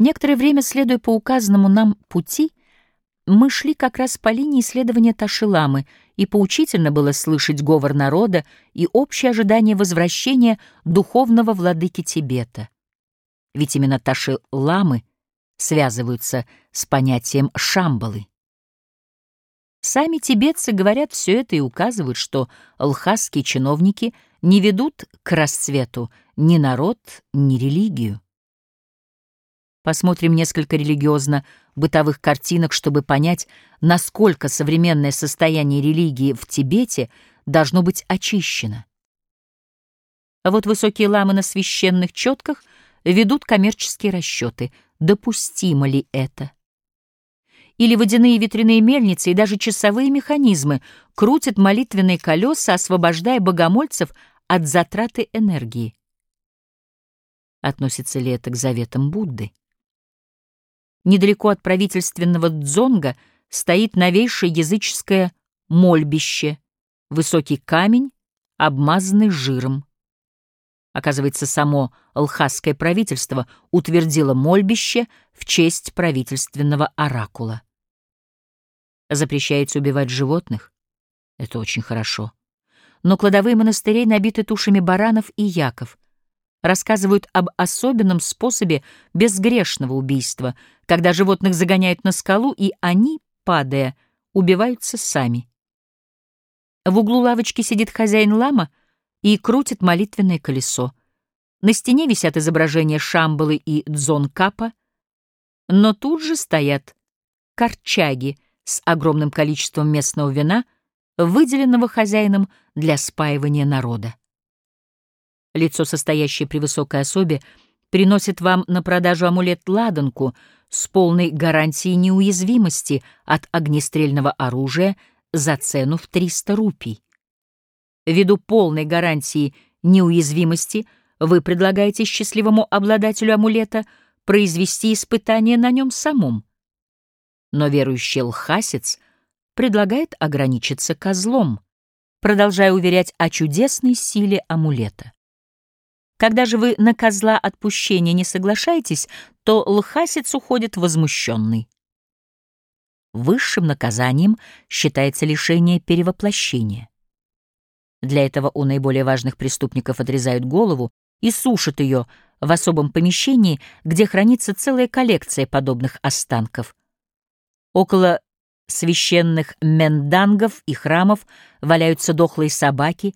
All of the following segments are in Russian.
Некоторое время, следуя по указанному нам пути, мы шли как раз по линии исследования Ташиламы, и поучительно было слышать говор народа и общее ожидание возвращения духовного владыки Тибета. Ведь именно Ташиламы связываются с понятием Шамбалы. Сами тибетцы говорят все это и указывают, что лхасские чиновники не ведут к расцвету ни народ, ни религию. Посмотрим несколько религиозно-бытовых картинок, чтобы понять, насколько современное состояние религии в Тибете должно быть очищено. А вот высокие ламы на священных четках ведут коммерческие расчеты. Допустимо ли это? Или водяные ветряные мельницы и даже часовые механизмы крутят молитвенные колеса, освобождая богомольцев от затраты энергии. Относится ли это к заветам Будды? Недалеко от правительственного дзонга стоит новейшее языческое мольбище, высокий камень, обмазанный жиром. Оказывается, само лхасское правительство утвердило мольбище в честь правительственного оракула. Запрещается убивать животных? Это очень хорошо. Но кладовые монастырей набиты тушами баранов и яков — рассказывают об особенном способе безгрешного убийства, когда животных загоняют на скалу, и они, падая, убиваются сами. В углу лавочки сидит хозяин лама и крутит молитвенное колесо. На стене висят изображения Шамбалы и Дзонкапа, но тут же стоят корчаги с огромным количеством местного вина, выделенного хозяином для спаивания народа. Лицо, состоящее при высокой особе, приносит вам на продажу амулет-ладанку с полной гарантией неуязвимости от огнестрельного оружия за цену в 300 рупий. Ввиду полной гарантии неуязвимости вы предлагаете счастливому обладателю амулета произвести испытание на нем самом. Но верующий лхасец предлагает ограничиться козлом, продолжая уверять о чудесной силе амулета. Когда же вы на козла отпущения не соглашаетесь, то лхасец уходит возмущенный. Высшим наказанием считается лишение перевоплощения. Для этого у наиболее важных преступников отрезают голову и сушат ее в особом помещении, где хранится целая коллекция подобных останков. Около священных мендангов и храмов валяются дохлые собаки,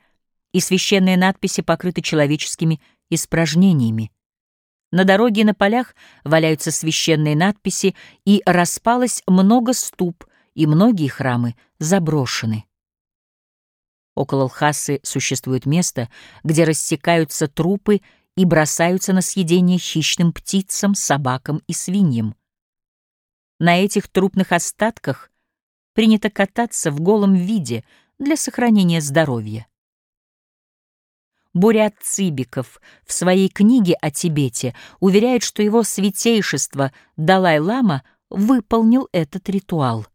и священные надписи покрыты человеческими испражнениями. На дороге и на полях валяются священные надписи, и распалось много ступ, и многие храмы заброшены. Около Лхасы существует место, где рассекаются трупы и бросаются на съедение хищным птицам, собакам и свиньям. На этих трупных остатках принято кататься в голом виде для сохранения здоровья. Бурят Цибиков в своей книге о Тибете уверяет, что его святейшество Далай-лама выполнил этот ритуал.